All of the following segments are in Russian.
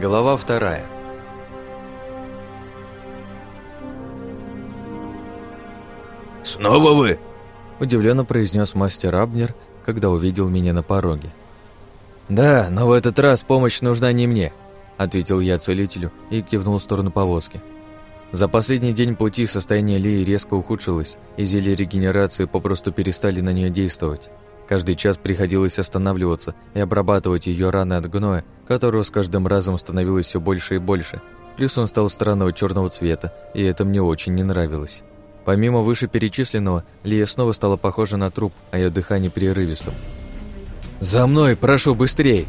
Глава вторая. «Снова вы?» – удивленно произнес мастер Абнер, когда увидел меня на пороге. «Да, но в этот раз помощь нужна не мне», – ответил я целителю и кивнул в сторону повозки. За последний день пути состояние Лии резко ухудшилось, и зелья регенерации попросту перестали на нее действовать. Каждый час приходилось останавливаться и обрабатывать ее раны от гноя, которого с каждым разом становилось все больше и больше. Плюс он стал странного черного цвета, и это мне очень не нравилось. Помимо вышеперечисленного, Лия снова стала похожа на труп, а ее дыхание прерывистым. «За мной, прошу, быстрей!»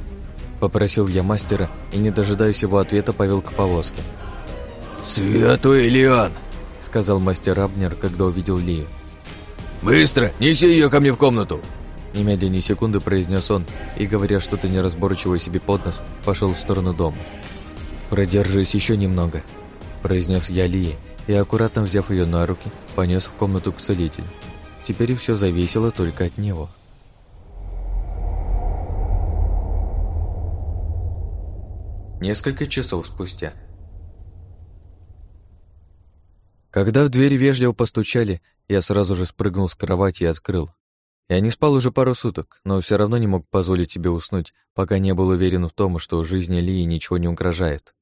Попросил я мастера и, не дожидаясь его ответа, повел к повозке. «Святой Лиан!» Сказал мастер Абнер, когда увидел Лию. «Быстро, неси ее ко мне в комнату!» Немедленно секунды произнес он и, говоря что-то неразборчивое себе под нос, пошел в сторону дома. «Продержись еще немного», – произнес я Лии и, аккуратно взяв ее на руки, понес в комнату к целителю. Теперь все зависело только от него. Несколько часов спустя. Когда в дверь вежливо постучали, я сразу же спрыгнул с кровати и открыл. Я не спал уже пару суток, но все равно не мог позволить себе уснуть, пока не был уверен в том, что жизни Лии ничего не угрожает.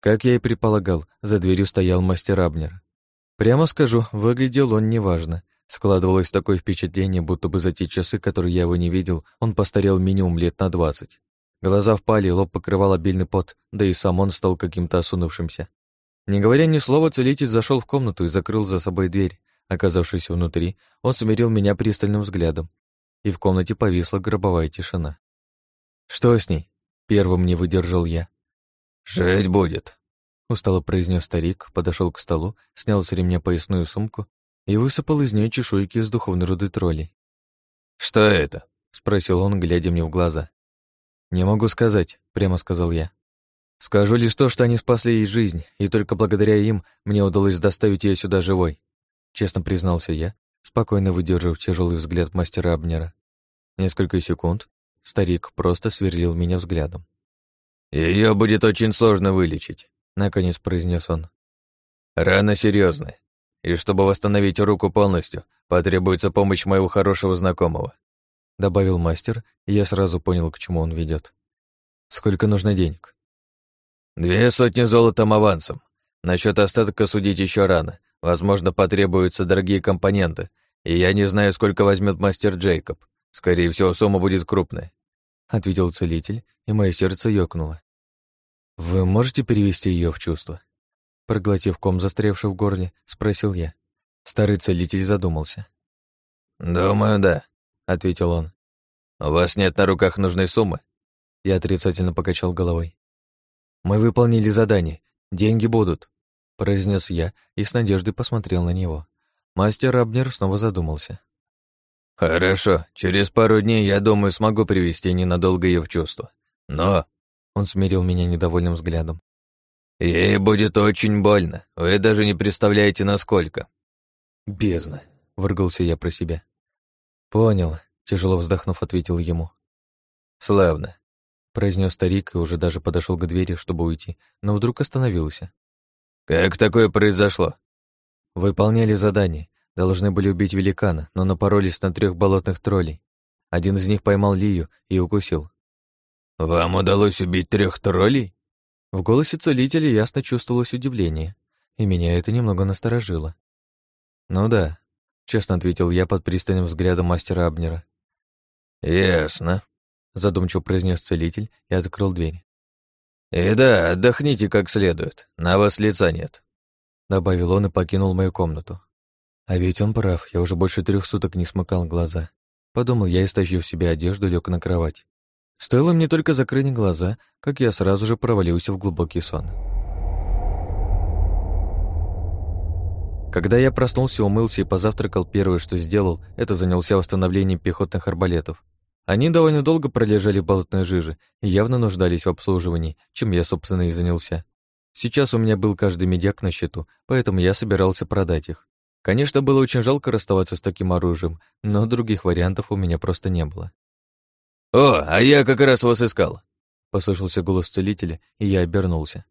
Как я и предполагал, за дверью стоял мастер Абнер. Прямо скажу, выглядел он неважно. Складывалось такое впечатление, будто бы за те часы, которые я его не видел, он постарел минимум лет на двадцать. Глаза впали, лоб покрывал обильный пот, да и сам он стал каким-то осунувшимся. Не говоря ни слова, целитель зашел в комнату и закрыл за собой дверь, Оказавшись внутри, он смирил меня пристальным взглядом, и в комнате повисла гробовая тишина. «Что с ней?» — первым не выдержал я. «Жить будет», — устало произнес старик, подошел к столу, снял с ремня поясную сумку и высыпал из нее чешуйки из духовной руды троллей. «Что это?» — спросил он, глядя мне в глаза. «Не могу сказать», — прямо сказал я. «Скажу лишь то, что они спасли ей жизнь, и только благодаря им мне удалось доставить ее сюда живой честно признался я, спокойно выдержав тяжелый взгляд мастера Абнера. Несколько секунд старик просто сверлил меня взглядом. Ее будет очень сложно вылечить, наконец произнес он. Рана серьезная, и чтобы восстановить руку полностью, потребуется помощь моего хорошего знакомого, добавил мастер, и я сразу понял, к чему он ведет. Сколько нужно денег? Две сотни золотом авансом. Насчет остатка судить еще рано, Возможно, потребуются дорогие компоненты, и я не знаю, сколько возьмет мастер Джейкоб. Скорее всего, сумма будет крупная», — ответил целитель, и мое сердце ёкнуло. «Вы можете перевести ее в чувство?» Проглотив ком, застрявший в горле, спросил я. Старый целитель задумался. «Думаю, да», — ответил он. «У вас нет на руках нужной суммы?» Я отрицательно покачал головой. «Мы выполнили задание. Деньги будут», произнес я и с надеждой посмотрел на него. Мастер Абнер снова задумался. «Хорошо, через пару дней, я думаю, смогу привести ненадолго ее в чувство. Но...» Он смирил меня недовольным взглядом. «Ей будет очень больно. Вы даже не представляете, насколько». «Бездна», — выргался я про себя. «Понял», — тяжело вздохнув, ответил ему. «Славно», — произнес старик и уже даже подошел к двери, чтобы уйти, но вдруг остановился. «Как такое произошло?» «Выполняли задание. Должны были убить великана, но напоролись на трех болотных троллей. Один из них поймал Лию и укусил». «Вам удалось убить трех троллей?» В голосе целителя ясно чувствовалось удивление, и меня это немного насторожило. «Ну да», — честно ответил я под пристальным взглядом мастера Абнера. «Ясно», — задумчиво произнес целитель и открыл дверь. «И да, отдохните как следует, на вас лица нет», — добавил он и покинул мою комнату. А ведь он прав, я уже больше трех суток не смыкал глаза. Подумал я и, стащив себе одежду, лег на кровать. Стоило мне только закрыть глаза, как я сразу же провалился в глубокий сон. Когда я проснулся, умылся и позавтракал, первое, что сделал, это занялся восстановлением пехотных арбалетов. Они довольно долго пролежали в болотной жиже и явно нуждались в обслуживании, чем я, собственно, и занялся. Сейчас у меня был каждый медяк на счету, поэтому я собирался продать их. Конечно, было очень жалко расставаться с таким оружием, но других вариантов у меня просто не было. «О, а я как раз вас искал!» Послышался голос целителя, и я обернулся.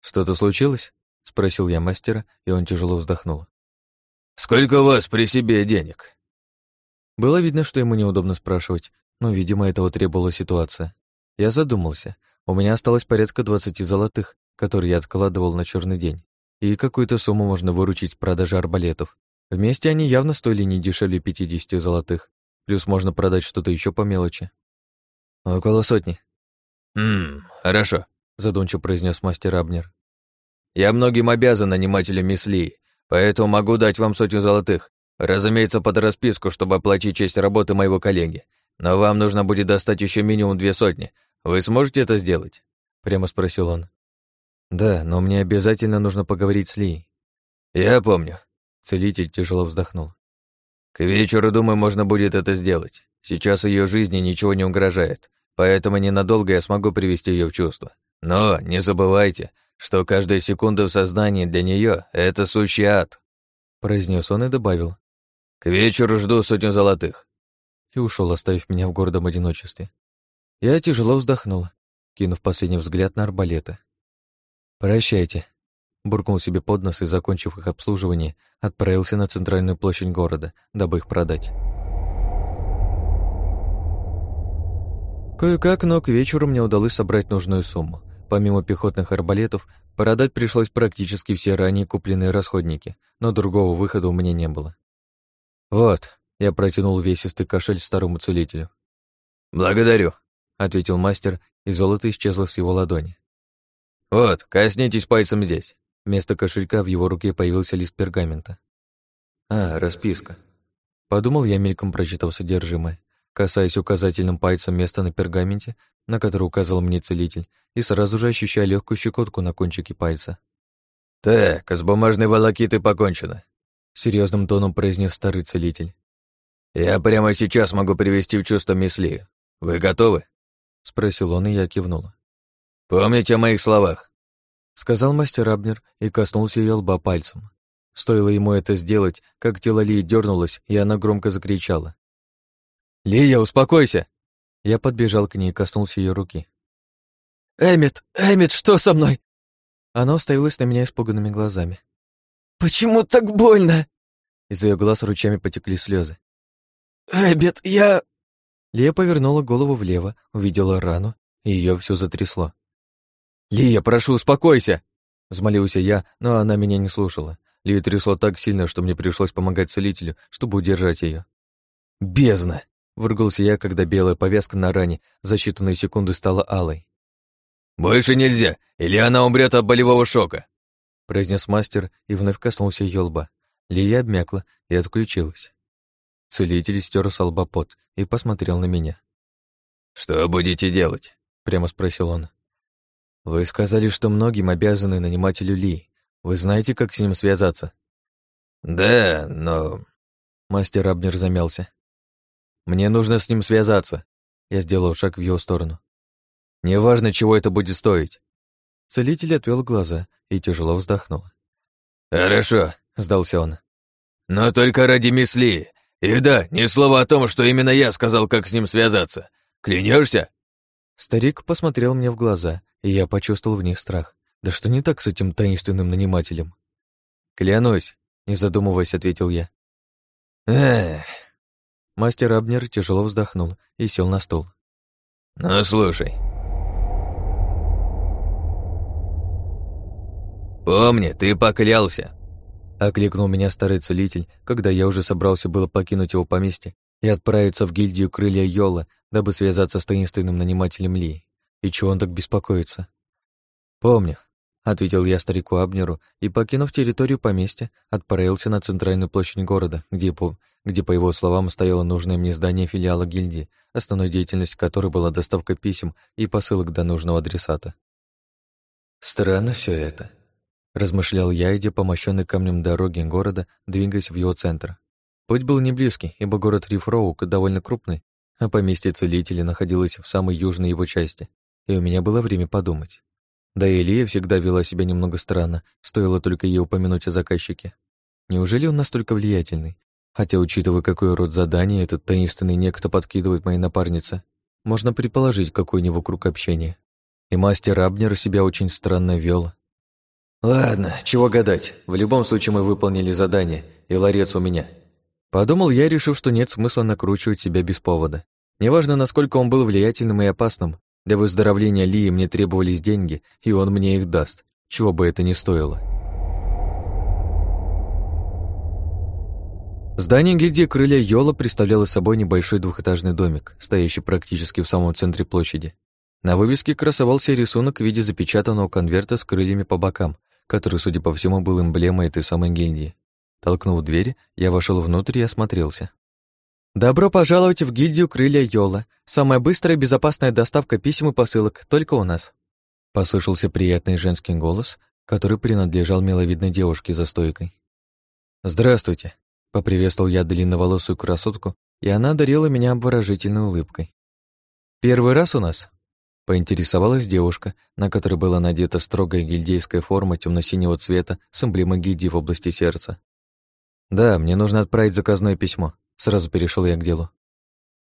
«Что-то случилось?» — спросил я мастера, и он тяжело вздохнул. «Сколько у вас при себе денег?» Было видно, что ему неудобно спрашивать, но, видимо, этого требовала ситуация. Я задумался. У меня осталось порядка двадцати золотых, которые я откладывал на черный день, и какую-то сумму можно выручить с продажи арбалетов. Вместе они явно стоили не дешевле пятидесяти золотых, плюс можно продать что-то еще по мелочи. Около сотни. «Ммм, хорошо», — задумчиво произнес мастер Абнер. «Я многим обязан нанимателю Мисли, поэтому могу дать вам сотню золотых. Разумеется, под расписку, чтобы оплатить часть работы моего коллеги. Но вам нужно будет достать еще минимум две сотни. Вы сможете это сделать?» Прямо спросил он. «Да, но мне обязательно нужно поговорить с Ли. «Я помню». Целитель тяжело вздохнул. «К вечеру, думаю, можно будет это сделать. Сейчас ее жизни ничего не угрожает, поэтому ненадолго я смогу привести ее в чувство. Но не забывайте, что каждая секунда в сознании для нее это сущий ад», произнес он и добавил. «К вечеру жду сотню золотых». И ушел, оставив меня в гордом одиночестве. Я тяжело вздохнула, кинув последний взгляд на арбалеты. «Прощайте», — буркнул себе под нос и, закончив их обслуживание, отправился на центральную площадь города, дабы их продать. Кое-как, но к вечеру мне удалось собрать нужную сумму. Помимо пехотных арбалетов, продать пришлось практически все ранее купленные расходники, но другого выхода у меня не было. «Вот», — я протянул весистый кошель старому целителю. «Благодарю», — ответил мастер, и золото исчезло с его ладони. «Вот, коснитесь пальцем здесь». Вместо кошелька в его руке появился лист пергамента. «А, расписка». Подумал я, мельком прочитав содержимое, касаясь указательным пальцем места на пергаменте, на который указал мне целитель, и сразу же ощущая легкую щекотку на кончике пальца. «Так, с бумажной волокитой покончено», — серьезным тоном произнес старый целитель. «Я прямо сейчас могу привести в чувство Мисли. Вы готовы?» — спросил он, и я кивнула. «Помните о моих словах», — сказал мастер Абнер и коснулся ее лба пальцем. Стоило ему это сделать, как тело Лии дернулось, и она громко закричала. «Лия, успокойся!» Я подбежал к ней и коснулся ее руки. «Эммет, Эммет, что со мной?» Она уставилась на меня испуганными глазами. «Почему так больно?» Из ее глаз ручами потекли слезы. «Эммет, я...» Лия повернула голову влево, увидела рану, и ее все затрясло. «Лия, прошу, успокойся!» Взмолился я, но она меня не слушала. Лию трясло так сильно, что мне пришлось помогать целителю, чтобы удержать ее. «Бездна!» — выругался я, когда белая повязка на ране за считанные секунды стала алой. «Больше нельзя, или она умрет от болевого шока!» Произнес мастер и вновь коснулся ее лба. Лия обмякла и отключилась. Целитель стер с лба пот и посмотрел на меня. «Что будете делать?» — прямо спросил он. «Вы сказали, что многим обязаны нанимателю Ли. Вы знаете, как с ним связаться?» «Да, но...» Мастер Абнер замялся. «Мне нужно с ним связаться». Я сделал шаг в его сторону. «Неважно, чего это будет стоить». Целитель отвел глаза и тяжело вздохнул. «Хорошо», — сдался он. «Но только ради Мисли. И да, ни слова о том, что именно я сказал, как с ним связаться. Клянешься? Старик посмотрел мне в глаза, и я почувствовал в них страх. Да что не так с этим таинственным нанимателем? «Клянусь», — не задумываясь, ответил я. «Эх...» Мастер Абнер тяжело вздохнул и сел на стол. «Ну, слушай. Помни, ты поклялся!» Окликнул меня старый целитель, когда я уже собрался было покинуть его поместье и отправиться в гильдию Крылья Йола, дабы связаться с таинственным нанимателем Ли. И чего он так беспокоится? «Помню», — ответил я старику Абнеру и, покинув территорию поместья, отправился на центральную площадь города, где по, где, по его словам, стояло нужное мне здание филиала гильдии, основной деятельностью которой была доставка писем и посылок до нужного адресата. «Странно все это», — размышлял я, идя по мощенной камнем дороге города, двигаясь в его центр. Путь был не близкий, ибо город Рифроук довольно крупный, а поместье целителя находилось в самой южной его части, и у меня было время подумать. Да и Илья всегда вела себя немного странно, стоило только ей упомянуть о заказчике. Неужели он настолько влиятельный? Хотя, учитывая, какой род задания этот таинственный некто подкидывает моей напарнице, можно предположить, какой у него круг общения. И мастер Абнер себя очень странно вел. «Ладно, чего гадать. В любом случае мы выполнили задание, и ларец у меня». Подумал я, решив, что нет смысла накручивать себя без повода. Неважно, насколько он был влиятельным и опасным, для выздоровления Лии мне требовались деньги, и он мне их даст, чего бы это ни стоило. Здание гильдии Крылья Йола представляло собой небольшой двухэтажный домик, стоящий практически в самом центре площади. На вывеске красовался рисунок в виде запечатанного конверта с крыльями по бокам, который, судя по всему, был эмблемой этой самой гильдии. Толкнув дверь, я вошел внутрь и осмотрелся. «Добро пожаловать в гильдию Крылья Йола. Самая быстрая и безопасная доставка писем и посылок только у нас». Послышался приятный женский голос, который принадлежал миловидной девушке за стойкой. «Здравствуйте», Поприветствовал я длинноволосую красотку, и она одарила меня обворожительной улыбкой. «Первый раз у нас?» Поинтересовалась девушка, на которой была надета строгая гильдейская форма темно-синего цвета с эмблемой гильдии в области сердца. «Да, мне нужно отправить заказное письмо», — сразу перешел я к делу.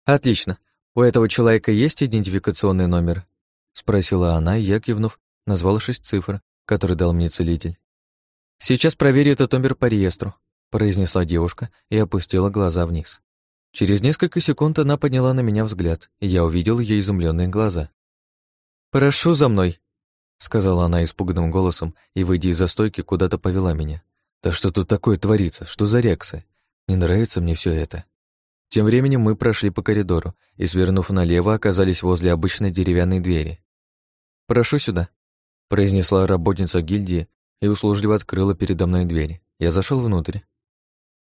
«Отлично. У этого человека есть идентификационный номер?» — спросила она, и я, кивнув, назвала шесть цифр, которые дал мне целитель. «Сейчас проверю этот номер по реестру произнесла девушка и опустила глаза вниз. Через несколько секунд она подняла на меня взгляд, и я увидел ее изумленные глаза. «Прошу за мной», — сказала она испуганным голосом и, выйдя из застойки, куда-то повела меня. «Да что тут такое творится? Что за реакция? Не нравится мне все это». Тем временем мы прошли по коридору и, свернув налево, оказались возле обычной деревянной двери. «Прошу сюда», — произнесла работница гильдии и услужливо открыла передо мной дверь. Я зашел внутрь.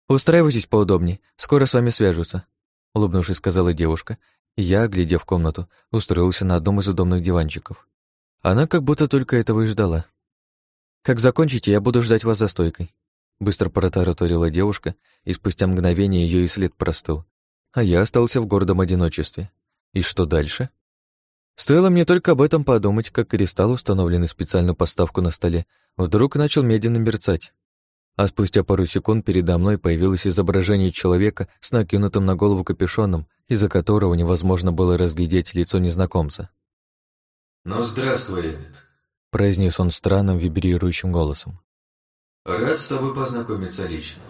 «Устраивайтесь поудобнее, скоро с вами свяжутся», — улыбнувшись, сказала девушка, я, глядя в комнату, устроился на одном из удобных диванчиков. Она как будто только этого и ждала. «Как закончите, я буду ждать вас за стойкой», — быстро протараторила девушка, и спустя мгновение ее и след простыл. А я остался в гордом одиночестве. И что дальше? Стоило мне только об этом подумать, как кристалл, установленный специальную поставку на столе, вдруг начал медленно мерцать а спустя пару секунд передо мной появилось изображение человека с накинутым на голову капюшоном, из-за которого невозможно было разглядеть лицо незнакомца. «Ну, здравствуй, Эвид», — произнес он странным вибрирующим голосом. «Рад с тобой познакомиться лично.